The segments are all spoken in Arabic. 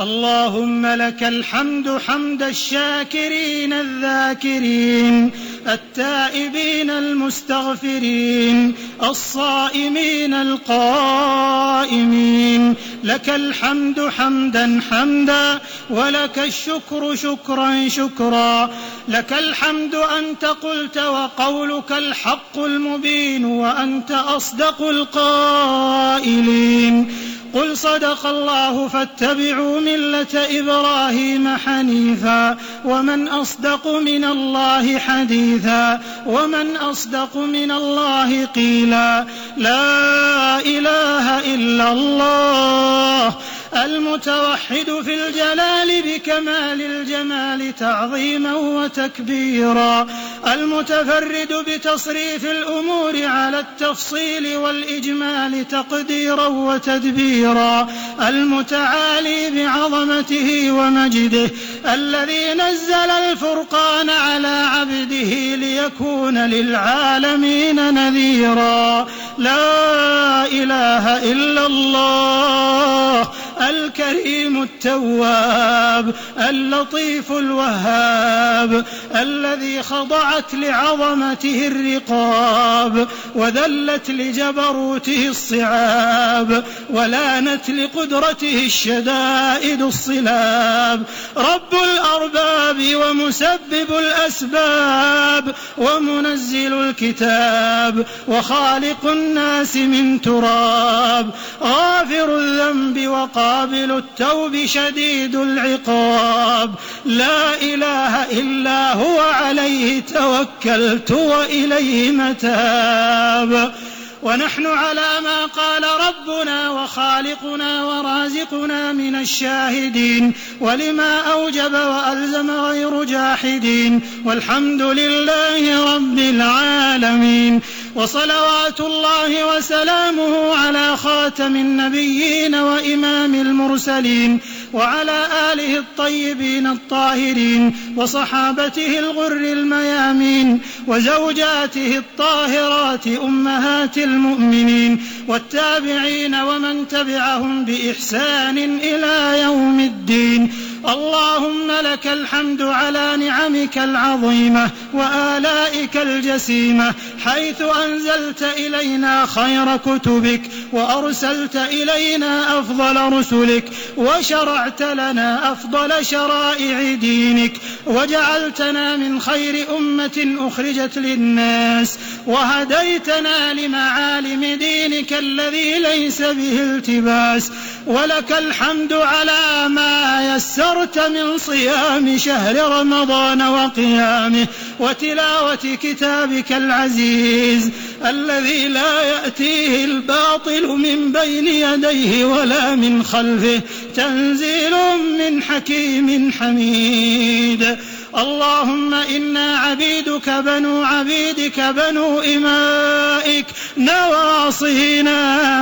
اللهم لك الحمد حمد الشاكرين الذاكرين التائبين المستغفرين الصائمين القائمين. لك الحمد حمدا حمدا ولك الشكر شكرا شكرا. لك الحمد أنت قلت وقولك الحق المبين وأنت أصدق القائلين. قل صدق الله فاتبعوا ملة إبراهيم حنيفا ومن أصدق من الله حديثا ومن أصدق من الله قيلا لا إله إلا الله المتوحد في الجلال بكمال الجمال تعظيما وتكبيرا. المتفرد بتصريف الأمور على التفصيل والإجمال تقديرا وتدبيرا. المتعالي بعظمته ومجده. الذي نزل الفرقان على عبده ليكون للعالمين نذيرا. لا إله إلا الله. الكريم التواب اللطيف الوهاب الذي خضعت لعظمته الرقاب وذلت لجبروته الصعاب ولانت لقدرته الشدائد الصلاب. رب الأرباب ومسبب الأسباب ومنزل الكتاب وخالق الناس من تراب. غافر الذنب وقال قابل التوب شديد العقاب. لا إله إلا هو عليه توكلت وإليه متاب. ونحن على ما قال ربنا وخالقنا ورازقنا من الشاهدين ولما أوجب وألزم غير جاحدين والحمد لله رب العالمين وصلوات الله وسلامه على خاتم النبيين وإمام المرسلين وعلى آله الطيبين الطاهرين وصحابته الغر الميامين وزوجاته الطاهرات أمهات المؤمنين والتابعين ومن تبعهم بإحسان إلى يوم الدين اللهم لك الحمد على نعمك العظيمة وآلائك الجسيمة حيث أنزلت إلينا خير كتبك وأرسلت إلينا أفضل رسلك وشرعت لنا أفضل شرائع دينك وجعلتنا من خير أمة أخرجت للناس وهديتنا لمعالم دينك الذي ليس به التباس ولك الحمد على ما يسرت من صيام شهر رمضان وقيامه وتلاوة كتابك العزيز الذي لا يأتيه الباطل من بين يديه ولا من خلفه تنزيل من حكيم حميد. اللهم إنا عبيدك بنو عبيدك بنو إمائك نواصينا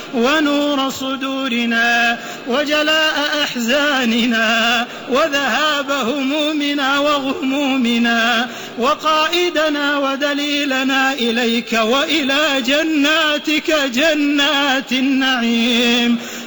ونور صدورنا وجلاء أحزاننا وذهاب همومنا وغمومنا وقائدنا ودليلنا إليك وإلى جناتك جنات النعيم.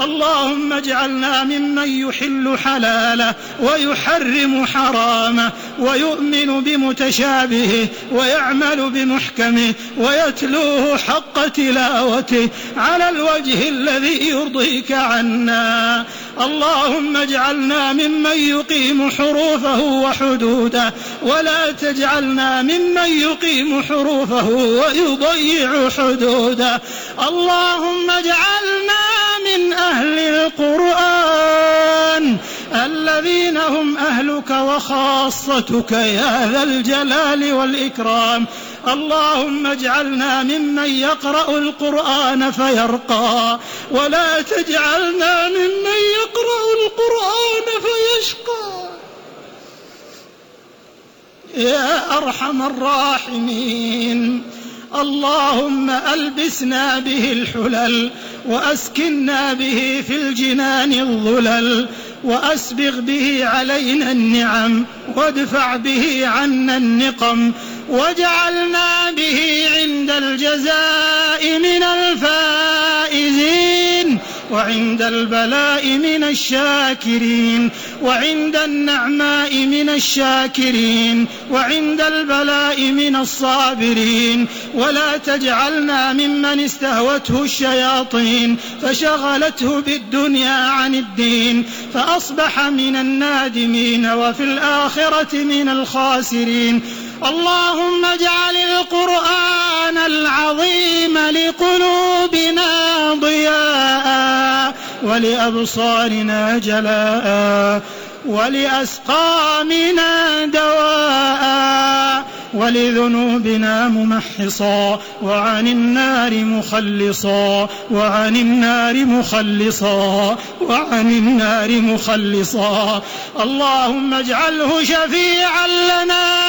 اللهم اجعلنا ممن يحل حلاله ويحرم حرامه ويؤمن بمتشابهه ويعمل بمحكمه ويتلوه حق تلاوته على الوجه الذي يرضيك عنا. اللهم اجعلنا ممن يقيم حروفه وحدوده ولا تجعلنا ممن يقيم حروفه ويضيع حدوده. اللهم اجعلنا أهل القرآن الذين هم أهلك وخاصتك يا ذا الجلال والإكرام. اللهم اجعلنا ممن يقرأ القرآن فيرقى ولا تجعلنا ممن يقرأ القرآن فيشقى. يا أرحم الراحمين. اللهم ألبسنا به الحلل وأسكنا به في الجنان الظلل وأسبغ به علينا النعم وادفع به عنا النقم وجعلنا به عند الجزاء وعند البلاء من الشاكرين وعند النعماء من الشاكرين وعند البلاء من الصابرين. ولا تجعلنا ممن استهوته الشياطين فشغلته بالدنيا عن الدين. فأصبح من النادمين وفي الآخرة من الخاسرين. اللهم اجعل القرآن العظيم لقلوبنا ضياء ولأبصارنا جلاء ولأسقامنا دواء ولذنوبنا ممحصا وعن النار مخلصا وعن النار مخلصا وعن النار مخلصا اللهم اجعله شفيعا لنا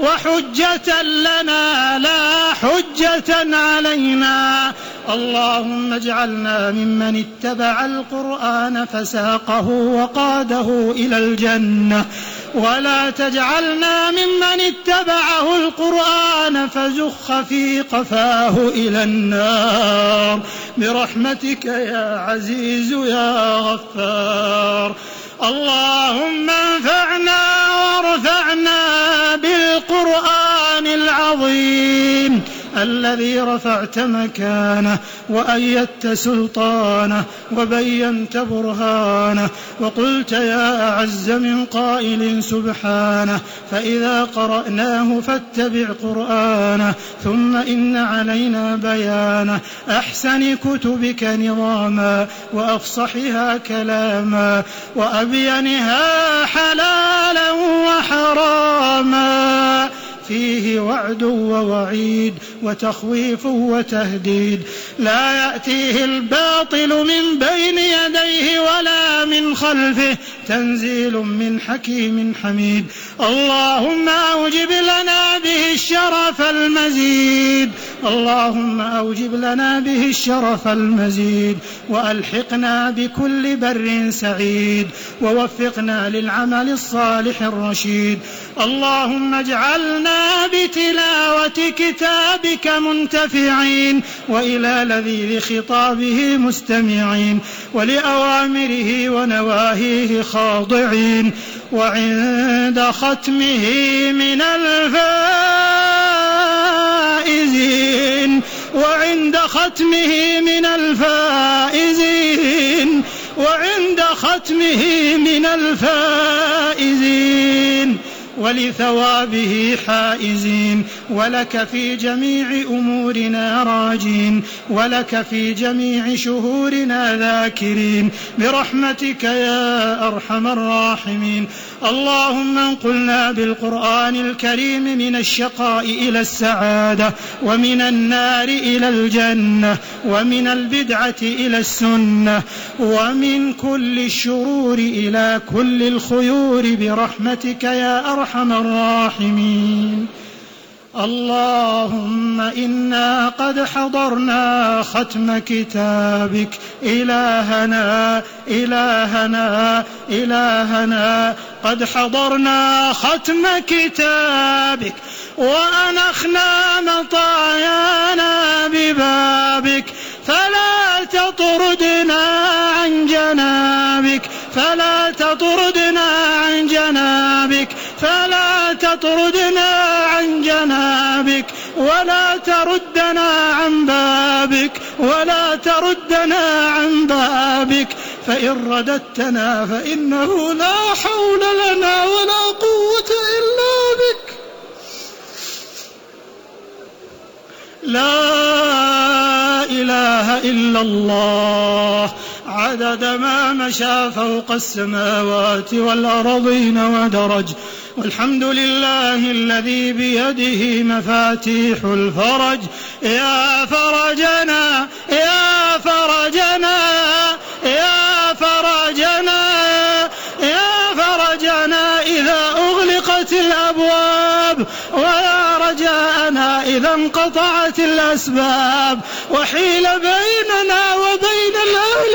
وحجة لنا لا حجة علينا. اللهم اجعلنا ممن اتبع القرآن فساقه وقاده إلى الجنة. ولا تجعلنا ممن اتبعه القرآن فزخ في قفاه إلى النار. برحمتك يا عزيز يا غفار. اللهم انفعنا وارفعنا بالقرآن العظيم. الذي رفعت مكانه وأيدت سلطانه وبينت برهانه وقلت يا أعز من قائل سبحانه فإذا قرأناه فاتبع قرآنه ثم إن علينا بيانه أحسن كتبك نظاما وأفصحها كلاما وأبينها حلالا وحراما فيه وعد ووعيد وتخويف وتهديد. لا يأتيه الباطل من بين يديه ولا من خلفه. تنزيل من حكيم حميد. اللهم أوجب لنا به الشرف المزيد. اللهم أوجب لنا به الشرف المزيد. وألحقنا بكل بر سعيد. ووفقنا للعمل الصالح الرشيد. اللهم اجعلنا بتلاوة كتابك منتفعين. وإلى لذيذ خطابه مستمعين. ولأوامره ونواهيه خاضعين. وعند ختمه من الفائزين وعند ختمه من الفائزين وعند ختمه من الفائزين. ولثوابه حائزين ولك في جميع أمورنا راجين ولك في جميع شهورنا ذاكرين. برحمتك يا أرحم الراحمين. اللهم انقلنا بالقرآن الكريم من الشقاء إلى السعادة ومن النار إلى الجنة ومن البدعة إلى السنة ومن كل الشرور إلى كل الخيور برحمتك يا أرحم الراحمين. اللهم إنا قد حضرنا ختم كتابك إلهنا إلهنا إلهنا قد حضرنا ختم كتابك وأنخنا مطايانا ببابك فلا تطردنا عن جنابك فلا تطردنا عن جنابك فلا تطردنا عن جنابك ولا تردنا عن بابك ولا تردنا عن بابك. فإن رددتنا فإنه لا حول لنا ولا قوة إلا بك. لا إله إلا الله. عدد ما مشى فوق السماوات والأرضين ودرج. والحمد لله الذي بيده مفاتيح الفرج. يا فرجنا يا فرجنا يا فرجنا يا فرجنا إذا أغلقت الأبواب ويا رجاءنا إذا انقطعت الأسباب وحيل بيننا وبين الأهل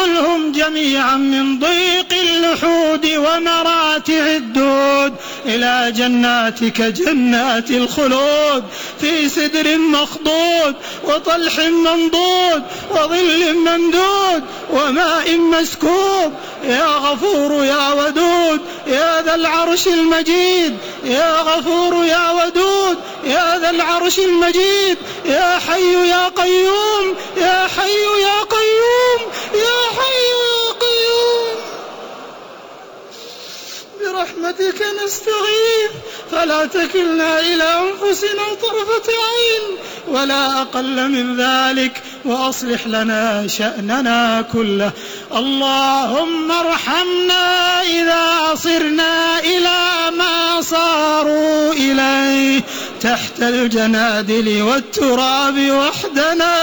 انقلهم جميعا من ضيق اللحود ومراتع الدود إلى جناتك جنات الخلود في سدر مخضود وطلح منضود وظل ممدود وماء مسكوب. يا غفور يا ودود يا ذا العرش المجيد. يا غفور يا ودود يا ذا العرش المجيد يا حي يا قيوم يا حي يا قيوم يا حي يا قيوم. برحمتك نستغيث فلا تكلنا إلى أنفسنا طرفة عين ولا أقل من ذلك وأصلح لنا شأننا كله. اللهم ارحمنا إذا صرنا إلى ما صاروا إليه. تحت الجنادل والتراب وحدنا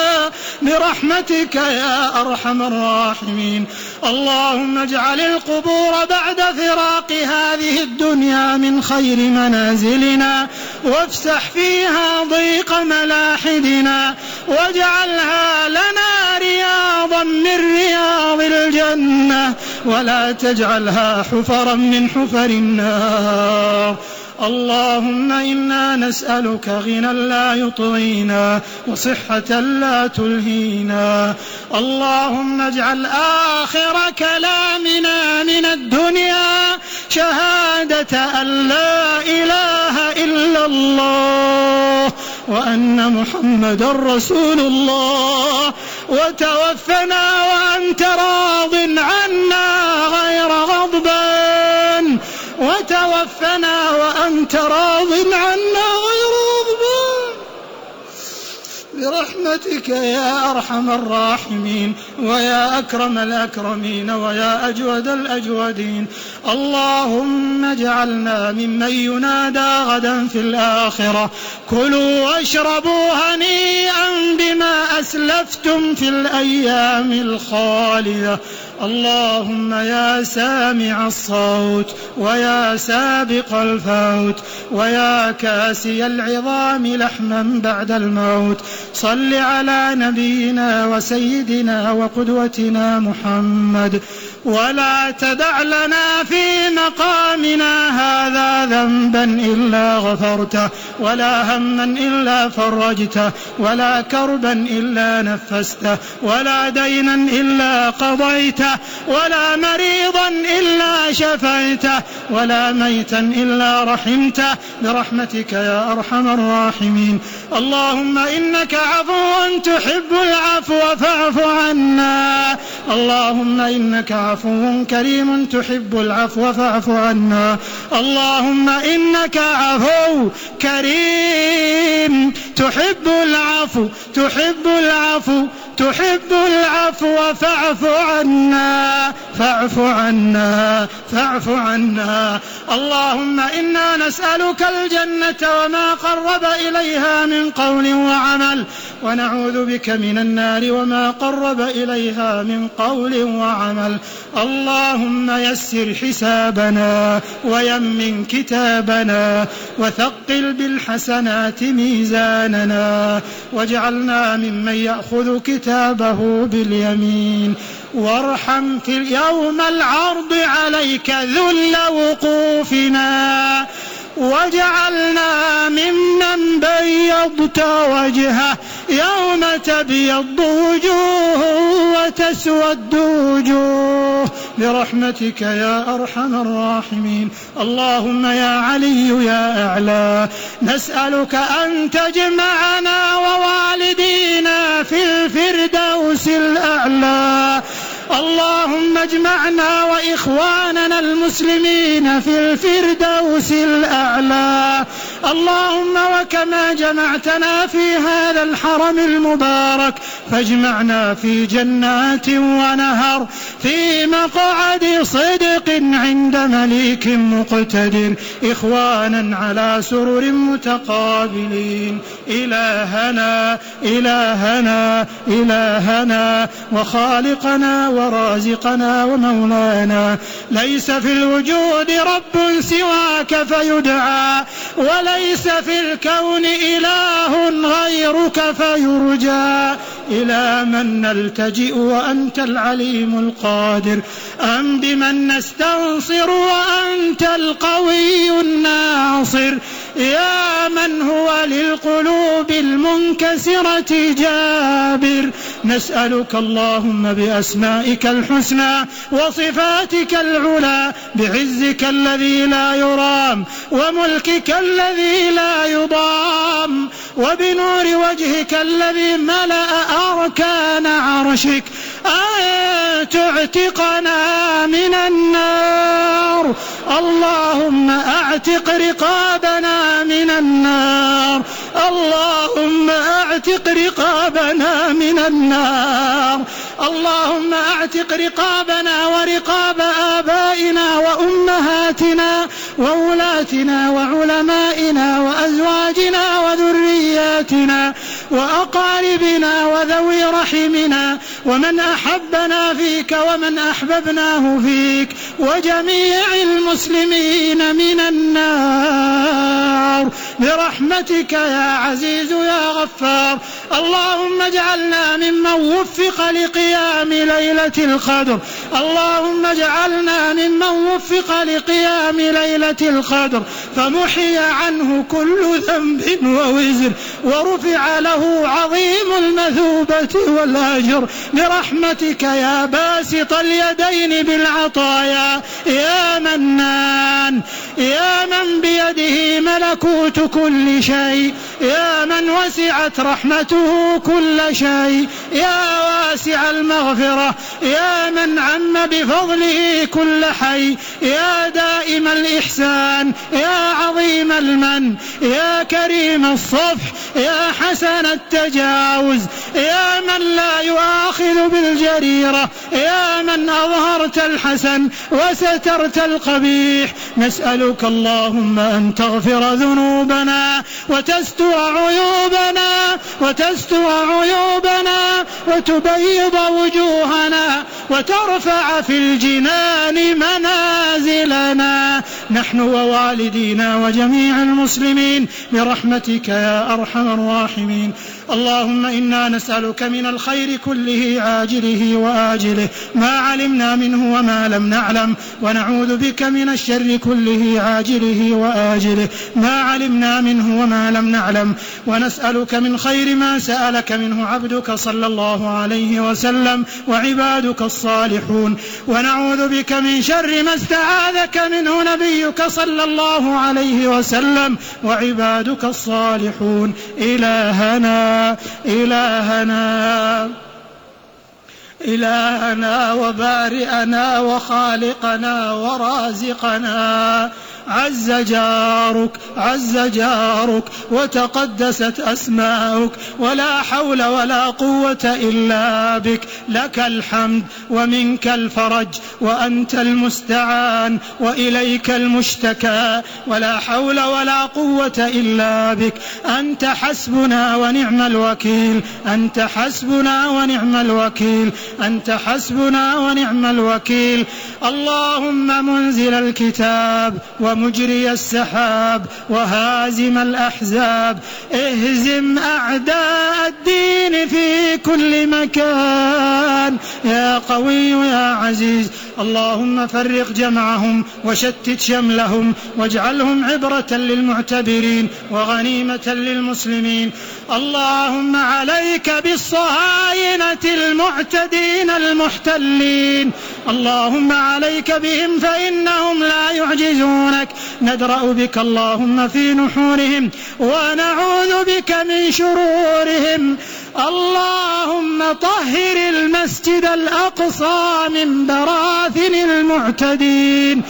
برحمتك يا أرحم الراحمين. اللهم اجعل القبور بعد فراق هذه الدنيا من خير منازلنا وافسح فيها ضيق ملاحدنا واجعلها لنا رياضا من رياض الجنة ولا تجعلها حفرا من حفر النار. اللهم إنا نسألك غنى لا يطغينا وصحة لا تلهينا. اللهم اجعل آخر كلامنا من الدنيا شهادة أن لا إله إلا الله وأن محمدا رسول الله. وتوفنا وأنت راض عنا عنا غير غضبان برحمتك يا أرحم الراحمين ويا أكرم الأكرمين ويا أجود الأجودين. اللهم اجعلنا ممن ينادى غدا في الآخرة. كلوا واشربوا هنيئا بما أسلفتم في الأيام الخالية. اللهم يا سامع الصوت ويا سابق الفوت ويا كاسي العظام لحما بعد الموت صل على نبينا وسيدنا وقدوتنا محمد ولا تدع لنا في مقامنا هذا ذنبا إلا غفرته ولا هما إلا فرجته ولا كربا إلا نفسته ولا دينا إلا قضيته ولا مريضا إلا شفيته ولا ميتا إلا رحمته. برحمتك يا أرحم الراحمين. اللهم إنك عفو تحب العفو فاعف عنا. اللهم إنك عفو كريم تحب العفو فاعف عنا. اللهم إنك عفو كريم تحب العفو تحب العفو تحب العفو فاعف عنا. فاعف عنا فاعف عنا. اللهم إنا نسألك الجنة وما قرب إليها من قول وعمل. ونعوذ بك من النار وما قرب إليها من قول وعمل. اللهم يسر حسابنا ويمن كتابنا وثقل بالحسنات ميزاننا واجعلنا ممن يأخذ كتابه باليمين وارحم في يوم العرض عليك ذل وقوفنا وجعلنا ممن بيضت وجهه يوم تبيض وجوه وتسود وجوه برحمتك يا أرحم الراحمين. اللهم يا علي يا أعلى نسألك أن تجمعنا ووالدينا في الفردوس الأعلى. اللهم اجمعنا وإخواننا المسلمين في الفردوس الأعلى. اللهم وكما جمعتنا في هذا الحرم المبارك فاجمعنا في جنات ونهر في مقعد صدق عند مليك مقتدر إخوانا على سرر متقابلين. إلهنا إلهنا إلهنا وخالقنا ورازقنا ومولانا. ليس في الوجود رب سواك فيدعى وليس في الكون إله غيرك فيرجى إلى من نلتجئ وأنت العليم القادر. أم بمن نستنصر وأنت القوي الناصر. يا من هو للقلوب المنكسرة جابر. نسألك اللهم بأسمائك الحسنى وصفاتك العلى بعزك الذي لا يرام وملكك الذي لا يضام وبنور وجهك الذي ملأ أركان عرشك أن تعتقنا من النار. اللهم أعتق رقابنا من النار. اللهم أعتق رقابنا من النار. اللهم اعتق رقابنا ورقاب آبائنا وأمهاتنا وولاتنا وعلمائنا وأزواجنا وذرياتنا وأقاربنا وذوي رحمنا ومن أحبنا فيك ومن أحببناه فيك وجميع المسلمين من النار. برحمتك يا عزيز يا غفار. اللهم اجعلنا ممن وفق لقيام ليلة القدر. اللهم اجعلنا ممن وفق لقيام ليلة القدر. فمحي عنه كل ذنب ووزر. ورفع له عظيم المثوبة والأجر. برحمتك يا باسط اليدين بالعطايا. يا منان يا من بيده ملكوت كل شيء. يا من وسعت رحمته كل شيء. يا واسع المغفرة. يا من عم بفضله كل حي. يا دائم الإحسان. يا عظيم المن. يا كريم الصفح. يا حسن التجاوز. يا من لا يؤاخذ بالجريرة. يا من أظهرت الحسن وسترت القبيح. نسألك اللهم أن تغفر ذنوبنا وتستر عيوبنا وتستر عيوبنا وتبيض وجوهنا. وترفع في الجنان منازلنا. نحن ووالدينا وجميع المسلمين برحمتك يا أرحم الراحمين. اللهم إنا نسألك من الخير كله عاجله وآجله. ما علمنا منه وما لم نعلم. ونعوذ بك من الشر كله عاجله وآجله. ما علمنا منه وما لم نعلم. ونسألك من خير ما سألك منه عبدك صلى الله عليه وسلم وعبادك الصالحون. ونعوذ بك من شر ما استعاذك منه نبيك صلى الله عليه وسلم. وعبادك الصالحون. إلهنا إلهنا إلهنا وبارئنا وخالقنا ورازقنا. عز جارك عز جارك وتقدست أسماؤك ولا حول ولا قوة إلا بك لك الحمد ومنك الفرج وأنت المستعان وإليك المشتكى ولا حول ولا قوة إلا بك. أنت حسبنا ونعم الوكيل أنت حسبنا ونعم الوكيل أنت حسبنا ونعم الوكيل. اللهم منزل الكتاب ومجري السحاب وهازم الأحزاب. اهزم أعداء الدين في كل مكان. يا قوي يا عزيز اللهم فرق جمعهم وشتت شملهم واجعلهم عبرة للمعتبرين وغنيمة للمسلمين. اللهم عليك بالصهاينة المعتدين المحتلين. اللهم عليك بهم فإنهم لا يعجزونك. ندرأ بك اللهم في نحورهم ونعوذ بك من شرورهم. اللهم طهر المسجد الأقصى من براثن المعتدين.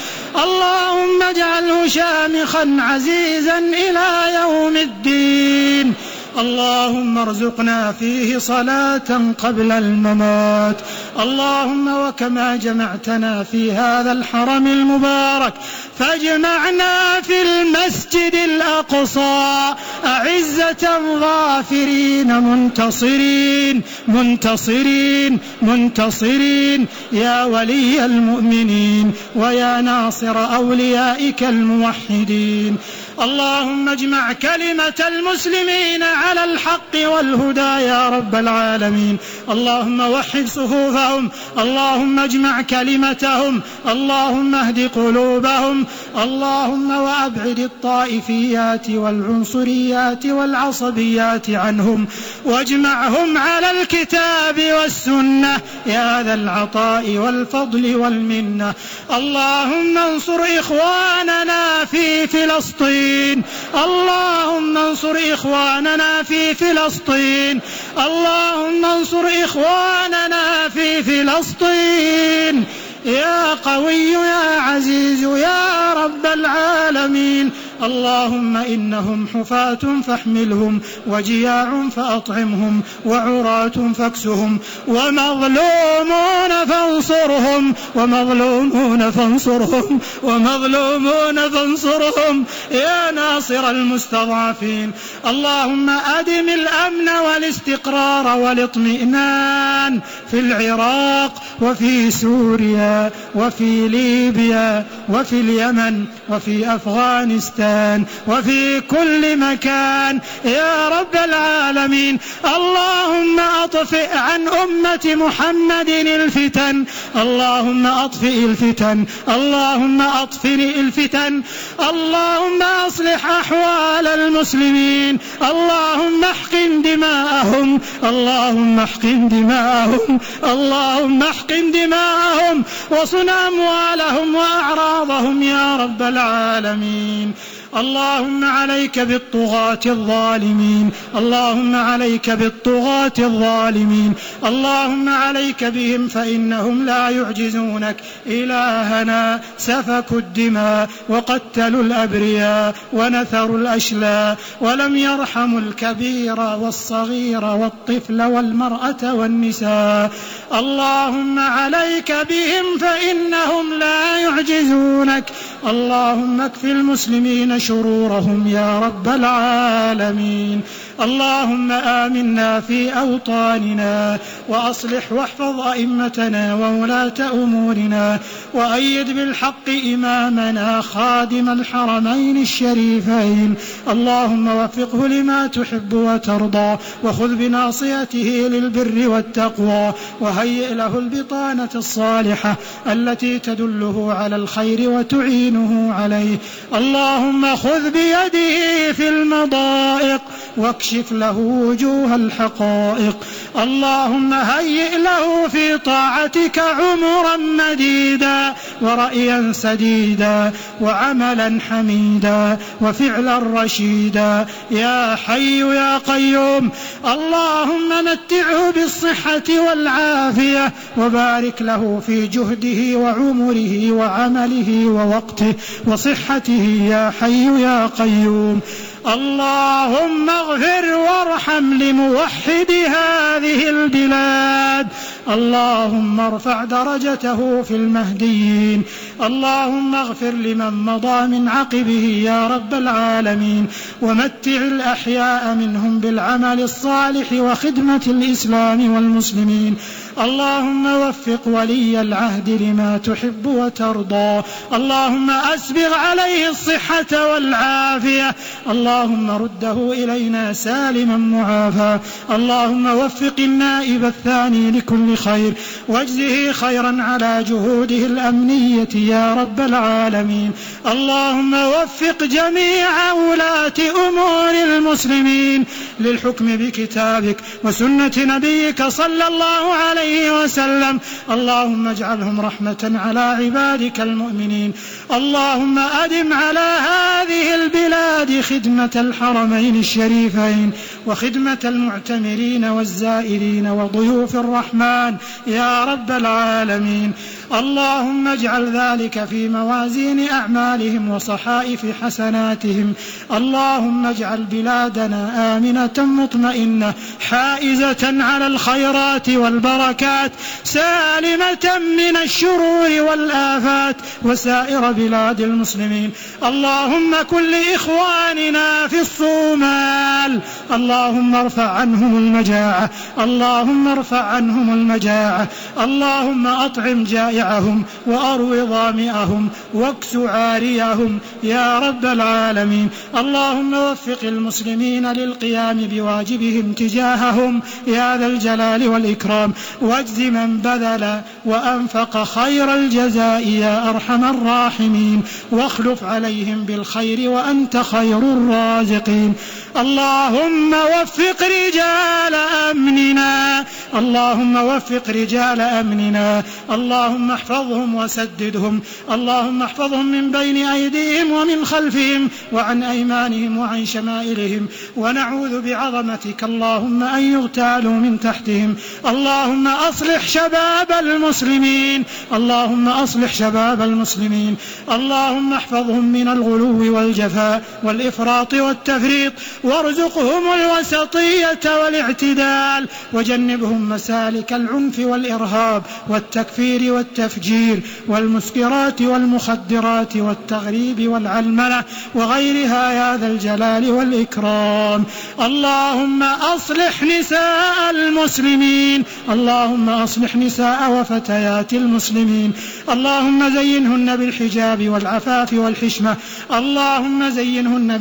اللهم اجعله شامخا عزيزا إلى يوم الدين. اللهم ارزقنا فيه صلاة قبل الممات. اللهم وكما جمعتنا في هذا الحرم المبارك فاجمعنا في المسجد الأقصى. أعزة ظافرين منتصرين منتصرين منتصرين. يا ولي المؤمنين ويا ناصر أوليائك الموحدين. اللهم اجمع كلمة المسلمين على الحق والهدى يا رب العالمين. اللهم وحد صفوفهم اللهم اجمع كلمتهم اللهم اهد قلوبهم اللهم وأبعد الطائفيات والعنصريات والعصبيات عنهم. واجمعهم على الكتاب والسنة يا ذا العطاء والفضل والمنة. اللهم انصر إخواننا في فلسطين. اللهم انصر إخواننا في فلسطين. اللهم انصر إخواننا في فلسطين. يا قوي يا عزيز يا رب العالمين. اللهم إنهم حفاة فاحملهم وجياع فأطعمهم وعراة فاكسهم ومظلومون فانصرهم ومظلومون فانصرهم ومظلومون فانصرهم. يا ناصر المستضعفين اللهم أدم الأمن والاستقرار والاطمئنان في العراق وفي سوريا وفي ليبيا وفي اليمن وفي أفغانستان. مكان وفي كل مكان. يا رب العالمين اللهم أطفئ عن أمة محمد الفتن. اللهم أطفئ الفتن. اللهم أطفئ الفتن. اللهم أصلح أحوال المسلمين. اللهم احقن دماءهم. اللهم احقن دماءهم. اللهم احقن دماءهم. وصن أموالهم وأعراضهم يا رب العالمين. اللهم عليك بالطغاة الظالمين اللهم عليك بالطغاة الظالمين اللهم عليك بهم فإنهم لا يعجزونك. إلهنا سفكوا الدماء وقتلوا الأبرياء ونثروا الأشلاء ولم يرحموا الكبير والصغير والطفل والمرأة والنساء. اللهم عليك بهم فإنهم لا يعجزونك. اللهم اكف المسلمين شرورهم يا رب العالمين. اللهم آمنا في أوطاننا وأصلح واحفظ أئمتنا وولاة أمورنا وأيد بالحق إمامنا خادم الحرمين الشريفين اللهم وفقه لما تحب وترضى وخذ بناصيته للبر والتقوى وهيئ له البطانة الصالحة التي تدله على الخير وتعينه عليه اللهم خذ بيده في المضائق واكشف له وجوه الحقائق. اللهم هيئ له في طاعتك عمرا مديدا ورأيا سديدا وعملا حميدا وفعلا رشيدا. يا حي يا قيوم اللهم متعه بالصحة والعافية وبارك له في جهده وعمره وعمله ووقته وصحته. يا حي يا قيوم اللهم اغفر وارحم لموحد هذه البلاد. اللهم ارفع درجته في المهديين. اللهم اغفر لمن مضى من عقبه يا رب العالمين. ومتع الأحياء منهم بالعمل الصالح وخدمة الإسلام والمسلمين. اللهم وفق ولي العهد لما تحب وترضى. اللهم أسبغ عليه الصحة والعافية. اللهم رده إلينا سالما معافى. اللهم وفق النائب الثاني لكل خير. واجزه خيرا على جهوده الأمنية يا رب العالمين. اللهم وفق جميع ولاة أمور المسلمين. للحكم بكتابك وسنة نبيك صلى الله عليه عليه وسلم. اللهم اجعلهم رحمة على عبادك المؤمنين. اللهم أدم على هذه البلاد خدمة الحرمين الشريفين وخدمة المعتمرين والزائرين وضيوف الرحمن. يا رب العالمين. اللهم اجعل ذلك في موازين أعمالهم وصحائف حسناتهم. اللهم اجعل بلادنا آمنة مطمئنة حائزة على الخيرات والبركات سالمة من الشرور والآفات وسائر بلاد المسلمين. اللهم كن لإخواننا في الصومال. اللهم ارفع عنهم المجاعة. اللهم ارفع عنهم المجاعة. اللهم أطعم جائعهم ضيعهم وأروي ظامئهم واكس عاريهم. يا رب العالمين اللهم وفق المسلمين للقيام بواجبهم تجاههم. يا ذا الجلال والإكرام واجز من بذل وأنفق خير الجزاء. يا أرحم الراحمين واخلف عليهم بالخير وأنت خير الرازقين. اللهم وفق رجال أمننا اللهم وفق رجال أمننا اللهم احفظهم وسددهم. اللهم احفظهم من بين أيديهم ومن خلفهم وعن أيمانهم وعن شمائلهم. ونعوذ بعظمتك. اللهم أن يغتالوا من تحتهم. اللهم أصلح شباب المسلمين. اللهم أصلح شباب المسلمين. اللهم احفظهم من الغلو والجفاء والإفراط والتفريط. وارزقهم الوسطية والاعتدال. وجنبهم مسالك العنف والإرهاب والتكفير والتفجير والمسكرات والمخدرات والتغريب والعلمنة وغيرها يا ذا الجلال والإكرام. اللهم أصلح نساء المسلمين. اللهم أصلح نساء وفتيات المسلمين. اللهم زينهن بالحجاب والعفاف والحشمة. اللهم زينهن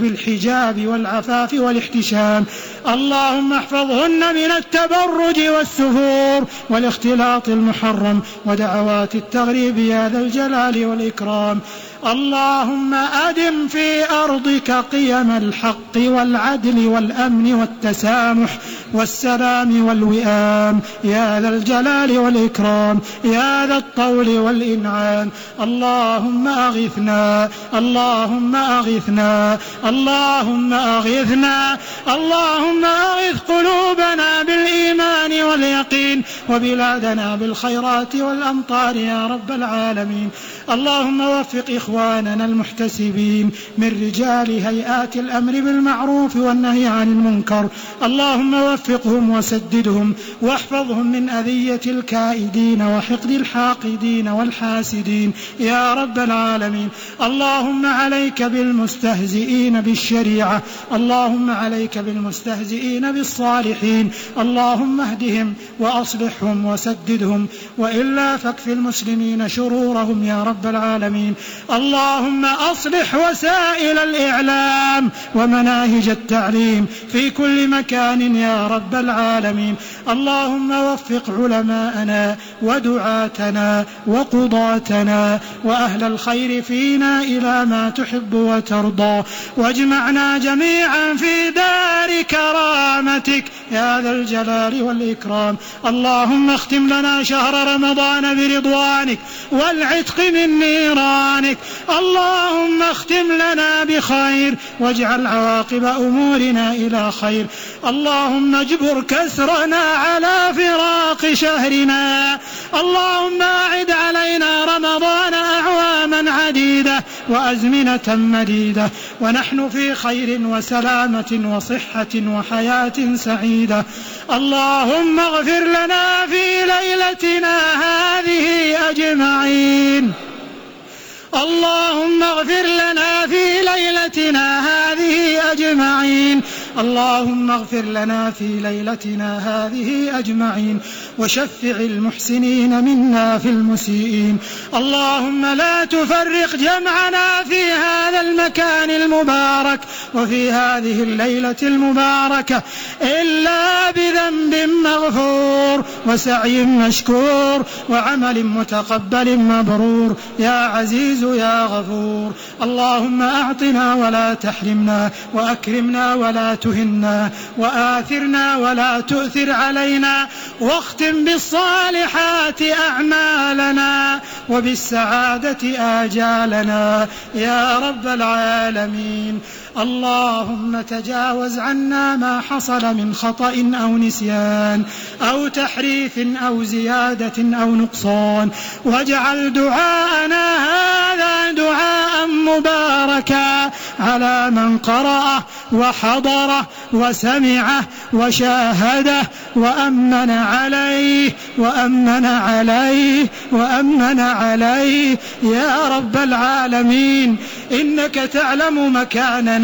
بالحجاب والعفاف والاحتشام. اللهم احفظهن من التبرج والسفور والاختلاط المحرم ودعوات التغريب يا ذا الجلال والإكرام. اللهم أدم في أرضك قيم الحق والعدل والأمن والتسامح والسلام والوئام. يا ذا الجلال والإكرام يا ذا الطول والإنعام. اللهم أغثنا اللهم أغثنا اللهم أغثنا اللهم أغث قلوبنا بالإيمان واليقين وبلادنا بالخيرات والأمطار يا رب العالمين. اللهم وفق إخواننا المحتسبين من رجال هيئات الأمر بالمعروف والنهي عن المنكر. اللهم وفقهم وسددهم واحفظهم من أذية الكائدين وحقد الحاقدين والحاسدين. يا رب العالمين. اللهم عليك بالمستهزئين بالشريعة. اللهم عليك بالمستهزئين بالصالحين. اللهم اهدهم وأصلحهم وسددهم. وإلا فاكف المسلمين شرورهم يا رب العالمين. اللهم أصلح وسائل الإعلام ومناهج التعليم في كل مكان يا رب العالمين. اللهم وفق علماءنا ودعاتنا وقضاتنا وأهل الخير فينا إلى ما تحب وترضى. واجمعنا جميعا في دار كرامتك يا ذا الجلال والإكرام. اللهم اختم لنا شهر رمضان برضوانك والعتق من نيرانك. اللهم اختم لنا بخير واجعل عواقب أمورنا إلى خير. اللهم اجبر كسرنا على فراق شهرنا. اللهم أعد علينا رمضان أعواما عديدة وأزمنة مديدة. ونحن في خير وسلامة وصحة وحياة سعيدة. اللهم اغفر لنا في ليلتنا هذه أجمعين. اللهم اغفر لنا في ليلتنا هذه أجمعين. اللهم اغفر لنا في ليلتنا هذه أجمعين. وشفع المحسنين منا في المسيئين. اللهم لا تفرق جمعنا في هذا المكان المبارك وفي هذه الليلة المباركة إلا بذنب مغفور. وسعي مشكور وعمل متقبل مبرور. يا عزيز يا غفور. اللهم أعطنا ولا تحرمنا وأكرمنا ولا تهنا وآثرنا ولا تؤثر علينا واختم بالصالحات أعمالنا وبالسعادة آجالنا. يا رب العالمين. اللهم تجاوز عنا ما حصل من خطأ أو نسيان أو تحريف أو زيادة أو نقصان. واجعل دعاءنا هذا دعاء مباركا على من قرأه وحضره وسمعه وشاهده وأمن عليه وأمن عليه وأمن عليه. يا رب العالمين إنك تعلم مكاننا.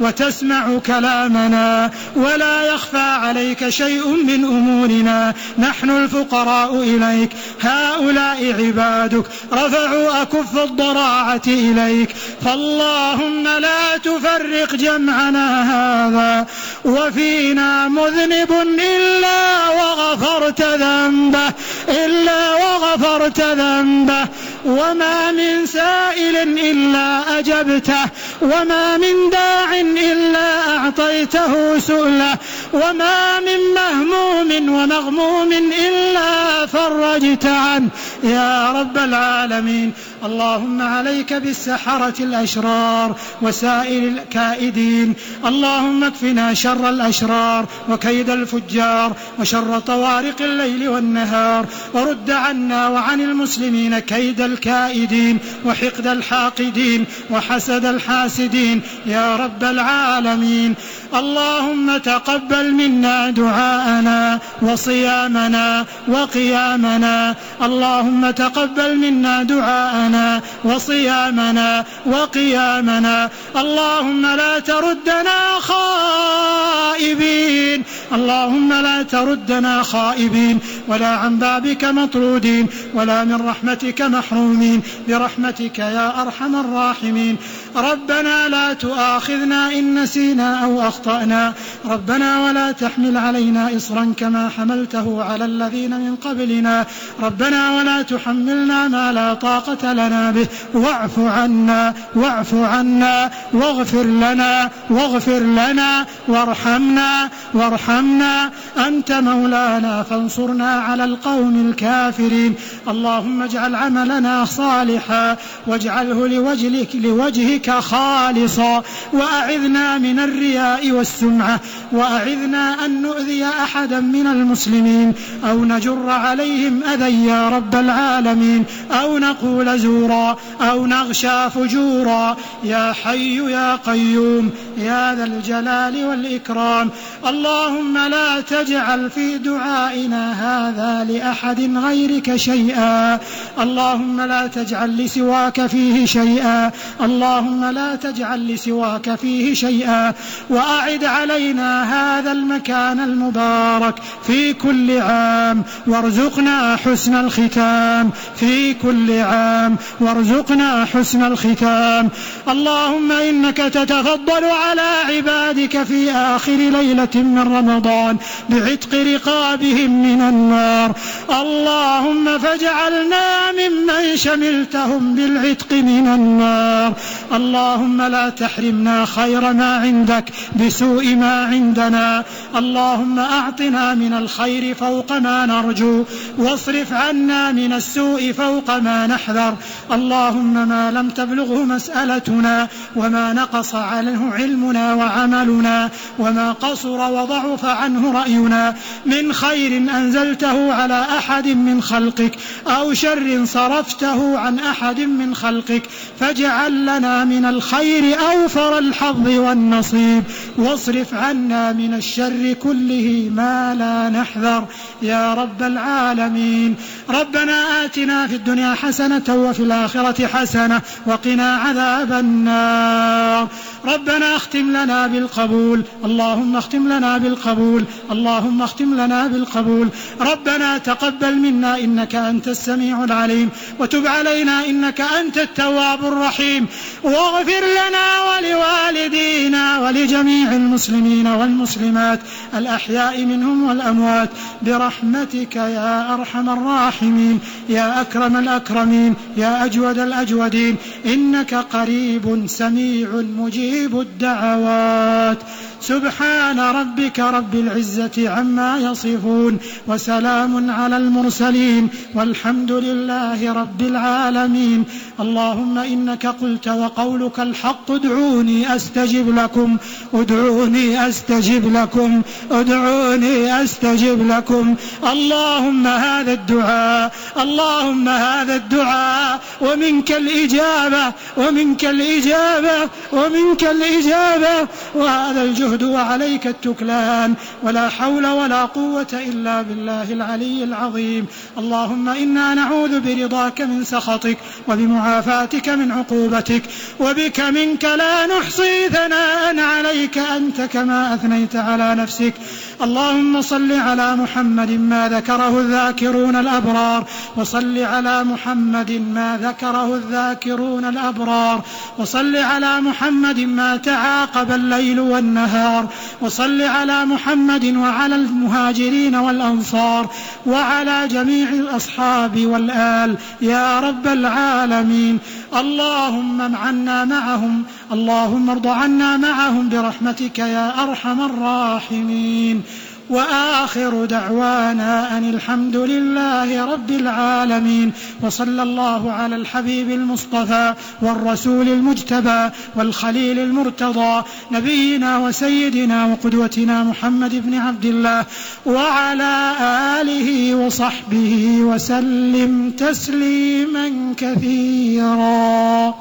وتسمع كلامنا ولا يخفى عليك شيء من أمورنا. نحن الفقراء إليك. هؤلاء عبادك. رفعوا أكف الضراعة إليك. فاللهم لا تفرق جمعنا هذا. وفينا مذنب إلا وغفرت ذنبه. إلا وغفرت ذنبه. وما من سائل إلا أجبته. وما من داع إلا أعطيته سؤله وما من مهموم ومغموم إلا فرجت عنه يا رب العالمين اللهم عليك بالسحرة الأشرار وسائر الكائدين. اللهم اكفنا شر الأشرار وكيد الفجار وشر طوارق الليل والنهار. ورد عنا وعن المسلمين كيد الكائدين وحقد الحاقدين وحسد الحاسدين. يا رب العالمين. اللهم تقبل منا دعاءنا وصيامنا وقيامنا. اللهم تقبل منا دعاءنا وصيامنا وقيامنا. اللهم لا تردنا خائبين. اللهم لا تردنا خائبين. ولا عن بابك مطرودين. ولا من رحمتك محرومين. برحمتك يا أرحم الراحمين. ربنا لا تؤاخذنا إن نسينا أو أخطأنا. ربنا ولا تحمل علينا اصرا كما حملته على الذين من قبلنا. ربنا ولا تحملنا ما لا طاقة لنا به. واعف عنا واعف عنا واغفر لنا واغفر لنا وارحمنا وارحمنا. أنت مولانا فانصرنا على القوم الكافرين. اللهم اجعل عملنا صالحا واجعله لوجهك لوجهك خالصا. وأعذنا من الرياء والسمعة وأعذنا أن نؤذي أحدا من المسلمين أو نجر عليهم أذى يا رب العالمين أو نقول زورا أو نغشى فجورا. يا حي يا قيوم يا ذا الجلال والإكرام. اللهم لا تجعل في دعائنا هذا لأحد غيرك شيئا. اللهم لا تجعل لسواك فيه شيئا. اللهم لا تجعل لسواك فيه شيئا. وأعد علينا هذا المكان المبارك في كل عام. وارزقنا حسن الختام في كل عام. وارزقنا حسن الختام. اللهم إنك تتفضل على عبادك في آخر ليلة من رمضان بعتق رقابهم من النار. اللهم فاجعلنا ممن شملتهم بالعتق من النار. اللهم لا تحرمنا خير ما عندك بسوء ما عندنا. اللهم أعطنا من الخير فوق ما نرجو واصرف عنا من السوء فوق ما نحذر. اللهم ما لم تبلغه مسألتنا وما نقص عنه علمنا وعملنا وما قصر وضعف عنه رأينا. من خير أنزلته على أحد من خلقك أو شر صرفته عن أحد من خلقك فاجعل لنا من الخير أوفر الحظ والنصيب. واصرف عنا من الشر كله ما لا نحذر يا رب العالمين. ربنا آتنا في الدنيا حسنة وفي الآخرة حسنة وقنا عذاب النار. ربنا اختم لنا بالقبول اللهم اختم لنا بالقبول اللهم اختم لنا بالقبول. ربنا تقبل منا إنك أنت السميع العليم وتب علينا إنك أنت التواب الرحيم. واغفر لنا ولوالدينا ولجميع المسلمين والمسلمات الأحياء منهم والأموات برحمتك يا أرحم الراحمين. يا أكرم الأكرمين يا أجود الأجودين إنك قريب سميع مجيب الدعوات. سبحان ربك رب العزة عما يصفون وسلام على المرسلين والحمد لله رب العالمين. اللهم إنك قلت وقولك الحق ادعوني أستجب لكم ادعوني أستجب لكم ادعوني أستجب لكم. اللهم هذا الدعاء اللهم هذا الدعاء ومنك الإجابة ومنك الإجابة ومنك الإجابة وهذا الجهد وعليك التكلان. ولا حول ولا قوة إلا بالله العلي العظيم. اللهم إنا نعوذ برضاك من سخطك وبمعافاتك من عقوبتك. وبك منك لا نحصي ثناء عليك أنت كما أثنيت على نفسك. اللهم صل على محمد ما ذكره الذاكرون الأبرار وصل على محمد ما ذكره الذاكرون الأبرار وصل على محمد ما تعاقب الليل والنهار وصل على محمد وعلى المهاجرين والأنصار وعلى جميع الأصحاب والآل يا رب العالمين. اللهم عنا معهم اللهم ارض عنا معهم برحمتك يا أرحم الراحمين. وآخر دعوانا أن الحمد لله رب العالمين. وصلى الله على الحبيب المصطفى والرسول المجتبى والخليل المرتضى نبينا وسيدنا وقدوتنا محمد بن عبد الله. وعلى آله وصحبه وسلم تسليما كثيرا.